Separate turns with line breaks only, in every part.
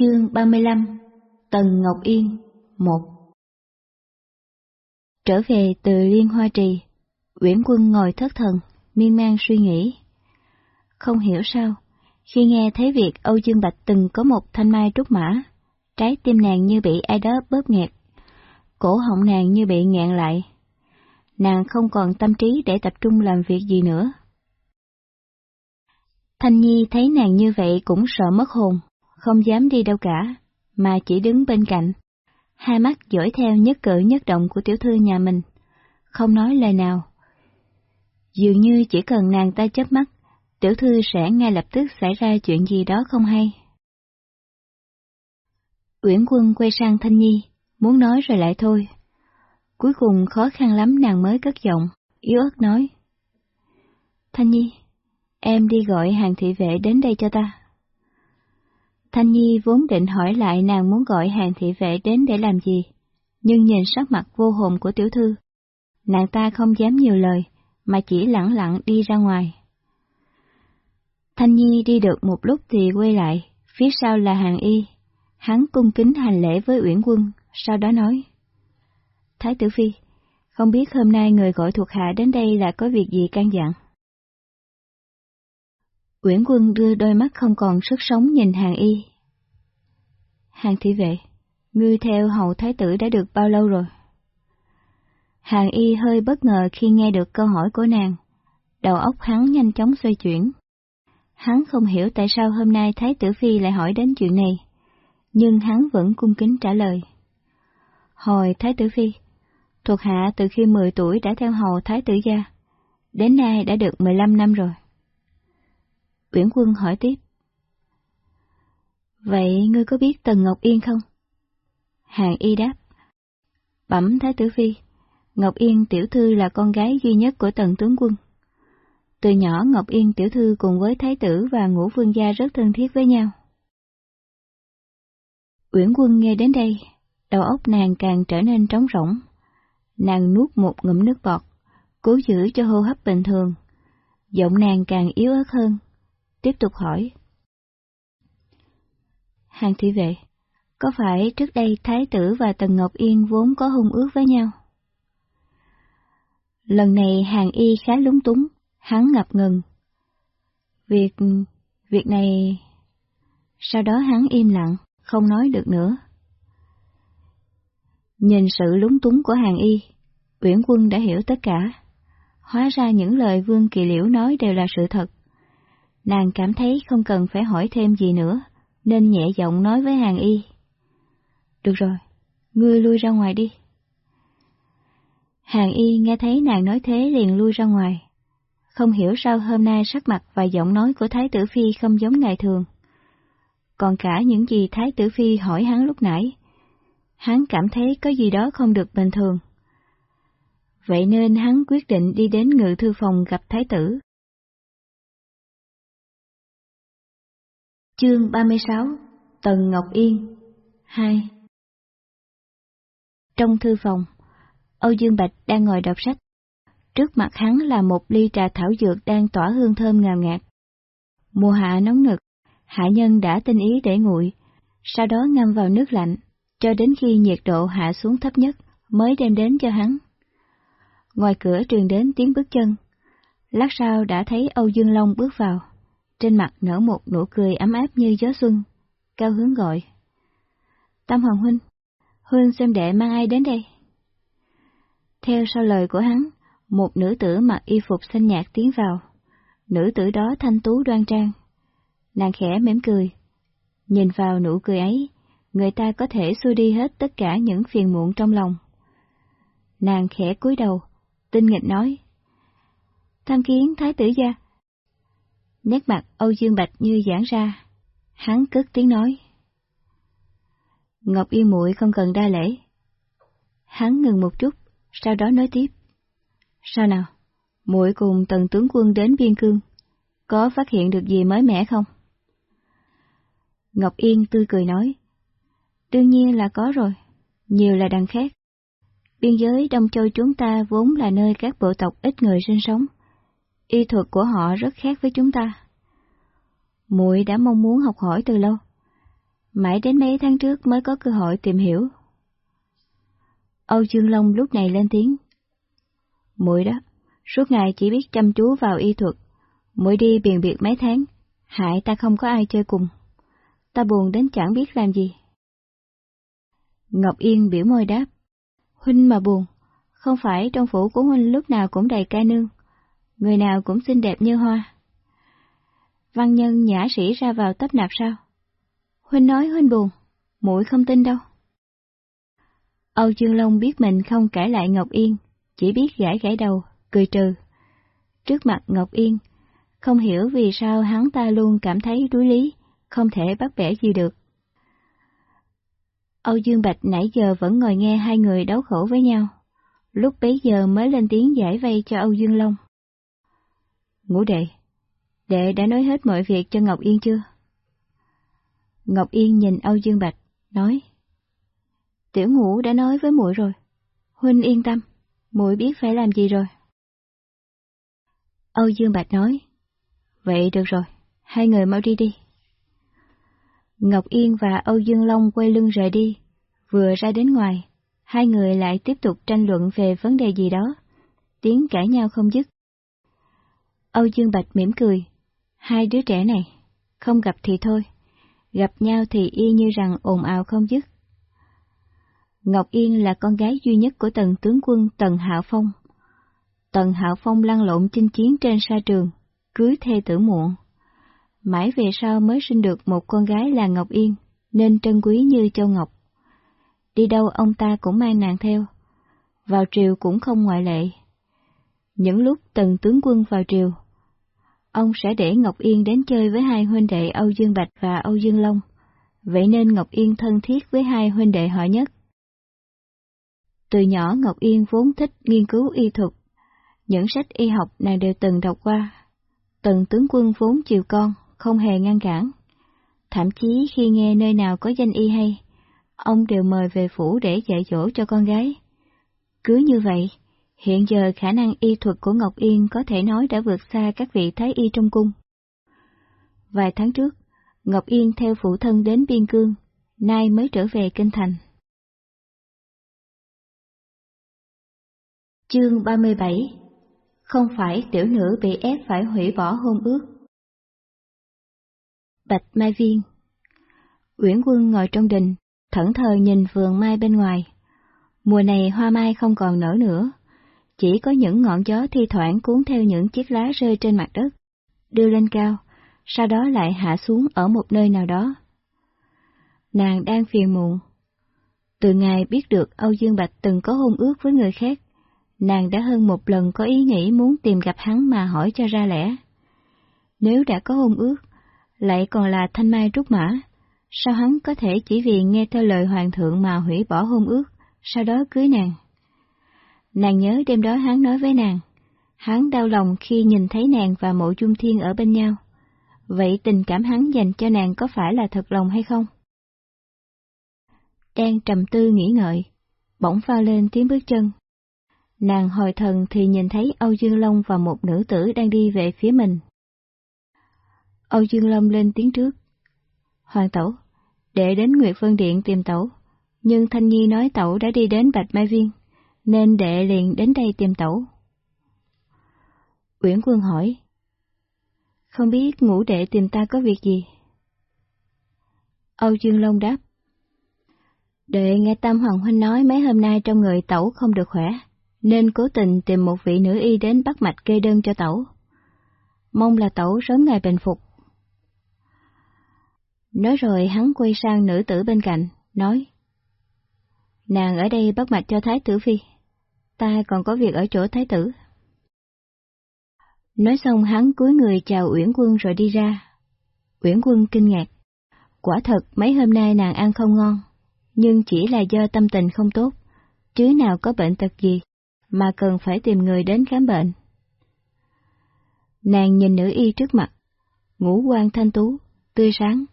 Chương 35 Tần Ngọc Yên 1 Trở về từ Liên Hoa Trì, Uyển Quân ngồi thất thần, miên man suy nghĩ. Không hiểu sao, khi nghe thấy việc Âu Dương Bạch từng có một thanh mai trúc mã, trái tim nàng như bị ai đó bóp nghẹt, cổ họng nàng như bị nghẹn lại. Nàng không còn tâm trí để tập trung làm việc gì nữa. Thanh Nhi thấy nàng như vậy cũng sợ mất hồn, không dám đi đâu cả, mà chỉ đứng bên cạnh. Hai mắt dõi theo nhất cử nhất động của tiểu thư nhà mình, không nói lời nào. Dường như chỉ cần nàng ta chớp mắt, tiểu thư sẽ ngay lập tức xảy ra chuyện gì đó không hay. Uyển quân quay sang Thanh Nhi, muốn nói rồi lại thôi. Cuối cùng khó khăn lắm nàng mới cất giọng, yếu ớt nói. Thanh Nhi, em đi gọi hàng thị vệ đến đây cho ta. Thanh Nhi vốn định hỏi lại nàng muốn gọi hàng thị vệ đến để làm gì, nhưng nhìn sắc mặt vô hồn của tiểu thư, nàng ta không dám nhiều lời, mà chỉ lặng lặng đi ra ngoài. Thanh Nhi đi được một lúc thì quay lại, phía sau là hàng y. Hắn cung kính hành lễ với Uyển Quân, sau đó nói. Thái tử Phi, không biết hôm nay người gọi thuộc hạ đến đây là có việc gì can dặn. Uyển Quân đưa đôi mắt không còn sức sống nhìn hàng y. Hàng thị vệ, ngươi theo hầu thái tử đã được bao lâu rồi? Hàng y hơi bất ngờ khi nghe được câu hỏi của nàng. Đầu óc hắn nhanh chóng xoay chuyển. Hắn không hiểu tại sao hôm nay Thái tử Phi lại hỏi đến chuyện này, nhưng hắn vẫn cung kính trả lời. Hồi Thái tử Phi, thuộc hạ từ khi 10 tuổi đã theo hầu Thái tử gia, đến nay đã được 15 năm rồi. Uyển Quân hỏi tiếp. Vậy ngươi có biết Tần Ngọc Yên không? Hàng y đáp. Bẩm Thái tử Phi, Ngọc Yên tiểu thư là con gái duy nhất của Tần tướng quân. Từ nhỏ Ngọc Yên tiểu thư cùng với Thái tử và Ngũ vương gia rất thân thiết với nhau. Uyển Quân nghe đến đây, đầu óc nàng càng trở nên trống rỗng. Nàng nuốt một ngụm nước bọt, cố giữ cho hô hấp bình thường. Giọng nàng càng yếu ớt hơn, tiếp tục hỏi. Hàng thị vệ, có phải trước đây Thái tử và Tần Ngọc Yên vốn có hôn ước với nhau? Lần này hàng y khá lúng túng, hắn ngập ngừng. Việc... việc này... Sau đó hắn im lặng, không nói được nữa. Nhìn sự lúng túng của hàng y, Uyển Quân đã hiểu tất cả. Hóa ra những lời Vương Kỳ Liễu nói đều là sự thật. Nàng cảm thấy không cần phải hỏi thêm gì nữa, nên nhẹ giọng nói với hàng y. Được rồi, ngươi lui ra ngoài đi. Hàng y nghe thấy nàng nói thế liền lui ra ngoài. Không hiểu sao hôm nay sắc mặt và giọng nói của Thái tử Phi không giống ngày thường. Còn cả những gì Thái tử Phi hỏi hắn lúc nãy, hắn cảm thấy có gì đó không được bình thường. Vậy nên hắn quyết định đi đến ngự thư phòng gặp Thái tử. Chương 36 Tần Ngọc Yên 2 Trong thư phòng, Âu Dương Bạch đang ngồi đọc sách. Trước mặt hắn là một ly trà thảo dược đang tỏa hương thơm ngào ngạt. Mùa hạ nóng nực, hạ nhân đã tinh ý để nguội, sau đó ngâm vào nước lạnh, cho đến khi nhiệt độ hạ xuống thấp nhất mới đem đến cho hắn. Ngoài cửa truyền đến tiếng bước chân, lát sau đã thấy Âu Dương Long bước vào, trên mặt nở một nụ cười ấm áp như gió xuân, cao hướng gọi. Tâm Hoàng Huynh, Huynh xem đệ mang ai đến đây? Theo sau lời của hắn, một nữ tử mặc y phục xanh nhạt tiến vào. Nữ tử đó thanh tú đoan trang. Nàng khẽ mỉm cười. Nhìn vào nụ cười ấy, người ta có thể xua đi hết tất cả những phiền muộn trong lòng. Nàng khẽ cúi đầu, tinh nghịch nói. Tham kiến thái tử gia. Nét mặt Âu Dương Bạch như giãn ra, hắn cất tiếng nói. Ngọc Yêu muội không cần đa lễ. Hắn ngừng một chút, sau đó nói tiếp. Sao nào? muội cùng tần tướng quân đến biên cương, có phát hiện được gì mới mẻ không? Ngọc Yên tươi cười nói. Đương nhiên là có rồi, nhiều là đằng khác. Biên giới Đông Châu chúng ta vốn là nơi các bộ tộc ít người sinh sống. Y thuật của họ rất khác với chúng ta. muội đã mong muốn học hỏi từ lâu. Mãi đến mấy tháng trước mới có cơ hội tìm hiểu. Âu Dương Long lúc này lên tiếng. Muội đó, suốt ngày chỉ biết chăm chú vào y thuật, muội đi biền biệt mấy tháng, hại ta không có ai chơi cùng. Ta buồn đến chẳng biết làm gì. Ngọc Yên biểu môi đáp. Huynh mà buồn, không phải trong phủ của Huynh lúc nào cũng đầy ca nương, người nào cũng xinh đẹp như hoa. Văn nhân nhã sĩ ra vào tấp nạp sao? Huynh nói Huynh buồn, muội không tin đâu. Âu Dương Long biết mình không cãi lại Ngọc Yên, chỉ biết gãi gãi đầu, cười trừ. Trước mặt Ngọc Yên, không hiểu vì sao hắn ta luôn cảm thấy đuối lý, không thể bắt bẻ gì được. Âu Dương Bạch nãy giờ vẫn ngồi nghe hai người đấu khổ với nhau, lúc bấy giờ mới lên tiếng giải vây cho Âu Dương Long. Ngũ đệ, đệ đã nói hết mọi việc cho Ngọc Yên chưa? Ngọc Yên nhìn Âu Dương Bạch, nói. Tiểu ngũ đã nói với muội rồi. Huynh yên tâm, muội biết phải làm gì rồi. Âu Dương Bạch nói. Vậy được rồi, hai người mau đi đi. Ngọc Yên và Âu Dương Long quay lưng rời đi, vừa ra đến ngoài, hai người lại tiếp tục tranh luận về vấn đề gì đó, tiếng cãi nhau không dứt. Âu Dương Bạch mỉm cười, hai đứa trẻ này, không gặp thì thôi, gặp nhau thì y như rằng ồn ào không dứt. Ngọc Yên là con gái duy nhất của tần tướng quân Tần Hạo Phong. Tần Hạo Phong lăn lộn chinh chiến trên sa trường, cưới thê tử muộn. Mãi về sau mới sinh được một con gái là Ngọc Yên, nên trân quý như Châu Ngọc. Đi đâu ông ta cũng mang nàng theo, vào triều cũng không ngoại lệ. Những lúc tần tướng quân vào triều, ông sẽ để Ngọc Yên đến chơi với hai huynh đệ Âu Dương Bạch và Âu Dương Long, vậy nên Ngọc Yên thân thiết với hai huynh đệ họ nhất. Từ nhỏ Ngọc Yên vốn thích nghiên cứu y thuật, những sách y học nàng đều từng đọc qua. Tần tướng quân vốn chiều con, không hề ngăn cản. Thậm chí khi nghe nơi nào có danh y hay, ông đều mời về phủ để dạy dỗ cho con gái. Cứ như vậy, hiện giờ khả năng y thuật của Ngọc Yên có thể nói đã vượt xa các vị thái y trong cung. Vài tháng trước, Ngọc Yên theo phụ thân đến Biên Cương, nay mới trở về Kinh Thành. Chương 37 Không phải tiểu nữ bị ép phải hủy bỏ hôn ước Bạch Mai Viên Uyển Quân ngồi trong đình, thẫn thờ nhìn vườn mai bên ngoài. Mùa này hoa mai không còn nở nữa, chỉ có những ngọn gió thi thoảng cuốn theo những chiếc lá rơi trên mặt đất, đưa lên cao, sau đó lại hạ xuống ở một nơi nào đó. Nàng đang phiền muộn. Từ ngày biết được Âu Dương Bạch từng có hôn ước với người khác, nàng đã hơn một lần có ý nghĩ muốn tìm gặp hắn mà hỏi cho ra lẽ. Nếu đã có hôn ước, lại còn là thanh mai trúc mã, sao hắn có thể chỉ vì nghe theo lời hoàng thượng mà hủy bỏ hôn ước, sau đó cưới nàng? Nàng nhớ đêm đó hắn nói với nàng, hắn đau lòng khi nhìn thấy nàng và mộ dung thiên ở bên nhau. Vậy tình cảm hắn dành cho nàng có phải là thật lòng hay không? Đang trầm tư nghĩ ngợi, bỗng pha lên tiếng bước chân. Nàng hồi thần thì nhìn thấy Âu Dương Long và một nữ tử đang đi về phía mình. Âu Dương Long lên tiếng trước. Hoàng tẩu, để đến Nguyệt Vân Điện tìm tẩu, nhưng Thanh Nhi nói tẩu đã đi đến Bạch Mai Viên, nên đệ liền đến đây tìm tẩu. Uyển Quân hỏi, không biết ngũ đệ tìm ta có việc gì? Âu Dương Long đáp, đệ nghe Tam Hoàng Huynh nói mấy hôm nay trong người tẩu không được khỏe, nên cố tình tìm một vị nữ y đến bắt mạch kê đơn cho tẩu. Mong là tẩu sớm ngày bình phục. Nói rồi hắn quay sang nữ tử bên cạnh, nói. Nàng ở đây bắt mạch cho Thái tử Phi, ta còn có việc ở chỗ Thái tử. Nói xong hắn cúi người chào Uyển Quân rồi đi ra. Uyển Quân kinh ngạc. Quả thật mấy hôm nay nàng ăn không ngon, nhưng chỉ là do tâm tình không tốt, chứ nào có bệnh tật gì, mà cần phải tìm người đến khám bệnh. Nàng nhìn nữ y trước mặt, ngũ quan thanh tú, tươi sáng,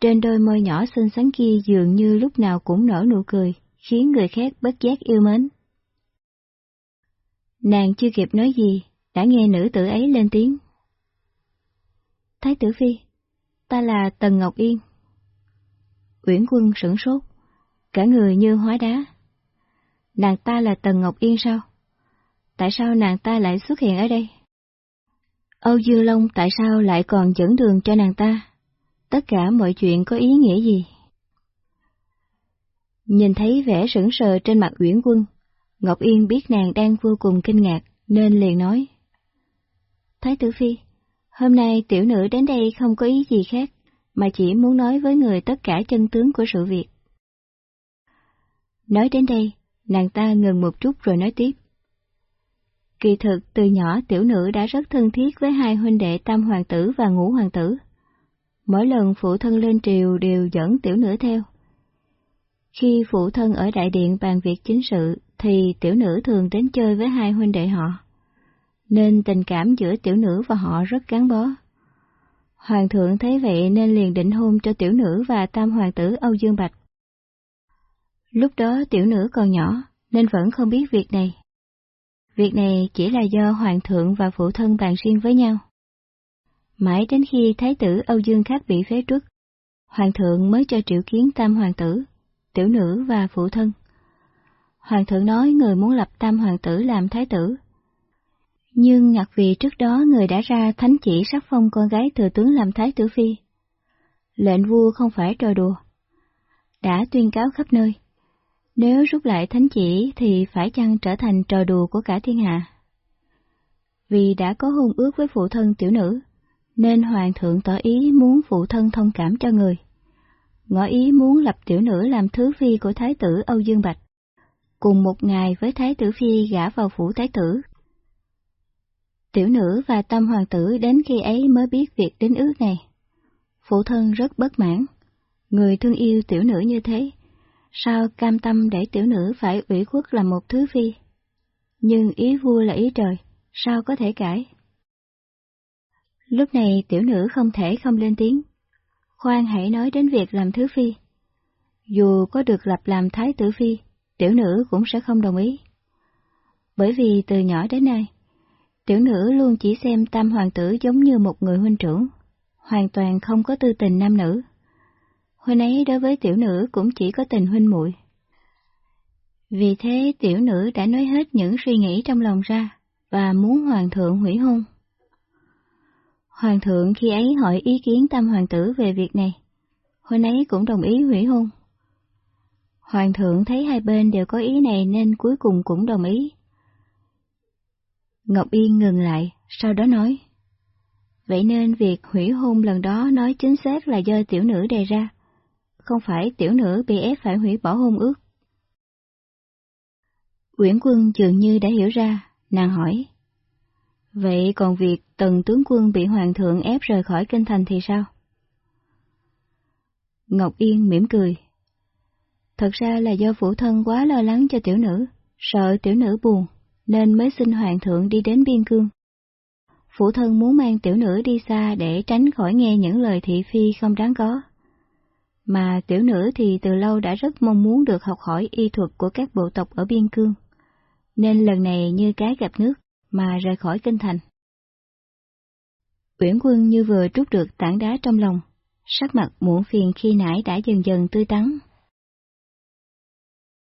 trên đôi môi nhỏ xinh xắn kia dường như lúc nào cũng nở nụ cười, khiến người khác bất giác yêu mến. Nàng chưa kịp nói gì, đã nghe nữ tử ấy lên tiếng. Thái tử Phi, ta là Tần Ngọc Yên. Uyển Quân sửng sốt, cả người như hóa đá. Nàng ta là Tần Ngọc Yên sao? Tại sao nàng ta lại xuất hiện ở đây? Âu Dư Long tại sao lại còn dẫn đường cho nàng ta? Tất cả mọi chuyện có ý nghĩa gì? Nhìn thấy vẻ sững sờ trên mặt Uyển Quân, Ngọc Yên biết nàng đang vô cùng kinh ngạc, nên liền nói. Thái tử Phi, hôm nay tiểu nữ đến đây không có ý gì khác, mà chỉ muốn nói với người tất cả chân tướng của sự việc. Nói đến đây, nàng ta ngừng một chút rồi nói tiếp. Kỳ thực từ nhỏ tiểu nữ đã rất thân thiết với hai huynh đệ tam hoàng tử và ngũ hoàng tử. Mỗi lần phụ thân lên triều đều dẫn tiểu nữ theo. Khi phụ thân ở đại điện bàn việc chính sự thì tiểu nữ thường đến chơi với hai huynh đệ họ, nên tình cảm giữa tiểu nữ và họ rất gắn bó. Hoàng thượng thấy vậy nên liền định hôn cho tiểu nữ và tam hoàng tử Âu Dương Bạch. Lúc đó tiểu nữ còn nhỏ nên vẫn không biết việc này. Việc này chỉ là do hoàng thượng và phụ thân bàn riêng với nhau. Mãi đến khi thái tử Âu Dương Khắc bị phế truất, hoàng thượng mới cho triệu kiến tam hoàng tử, tiểu nữ và phụ thân. Hoàng thượng nói người muốn lập tam hoàng tử làm thái tử. Nhưng ngặt vì trước đó người đã ra thánh chỉ sắc phong con gái thừa tướng làm thái tử phi. Lệnh vua không phải trò đùa. Đã tuyên cáo khắp nơi. Nếu rút lại thánh chỉ thì phải chăng trở thành trò đùa của cả thiên hạ? Vì đã có hôn ước với phụ thân tiểu nữ, nên hoàng thượng tỏ ý muốn phụ thân thông cảm cho người. Ngỏ ý muốn lập tiểu nữ làm thứ phi của thái tử Âu Dương Bạch cùng một ngày với Thái tử Phi gả vào phủ Thái tử. Tiểu nữ và tâm hoàng tử đến khi ấy mới biết việc đến ước này. Phụ thân rất bất mãn, người thương yêu tiểu nữ như thế, sao cam tâm để tiểu nữ phải ủy khuất làm một thứ phi? Nhưng ý vua là ý trời, sao có thể cãi? Lúc này tiểu nữ không thể không lên tiếng. Khoan hãy nói đến việc làm thứ phi. Dù có được lập làm thái tử phi, tiểu nữ cũng sẽ không đồng ý. Bởi vì từ nhỏ đến nay, tiểu nữ luôn chỉ xem tam hoàng tử giống như một người huynh trưởng, hoàn toàn không có tư tình nam nữ. Huynh ấy đối với tiểu nữ cũng chỉ có tình huynh muội. Vì thế tiểu nữ đã nói hết những suy nghĩ trong lòng ra và muốn hoàng thượng hủy hôn. Hoàng thượng khi ấy hỏi ý kiến tam hoàng tử về việc này, huynh ấy cũng đồng ý hủy hôn. Hoàng thượng thấy hai bên đều có ý này nên cuối cùng cũng đồng ý. Ngọc Yên ngừng lại, sau đó nói. Vậy nên việc hủy hôn lần đó nói chính xác là do tiểu nữ đề ra, không phải tiểu nữ bị ép phải hủy bỏ hôn ước. Uyển quân dường như đã hiểu ra, nàng hỏi. Vậy còn việc tần tướng quân bị hoàng thượng ép rời khỏi kinh thành thì sao? Ngọc Yên mỉm cười, Thật ra là do phụ thân quá lo lắng cho tiểu nữ, sợ tiểu nữ buồn, nên mới xin hoàng thượng đi đến biên cương. Phụ thân muốn mang tiểu nữ đi xa để tránh khỏi nghe những lời thị phi không đáng có. Mà tiểu nữ thì từ lâu đã rất mong muốn được học hỏi y thuật của các bộ tộc ở biên cương, nên lần này như cái gặp nước mà rời khỏi kinh thành. Uyển quân như vừa trút được tảng đá trong lòng, sắc mặt muộn phiền khi nãy đã dần dần tươi tắn.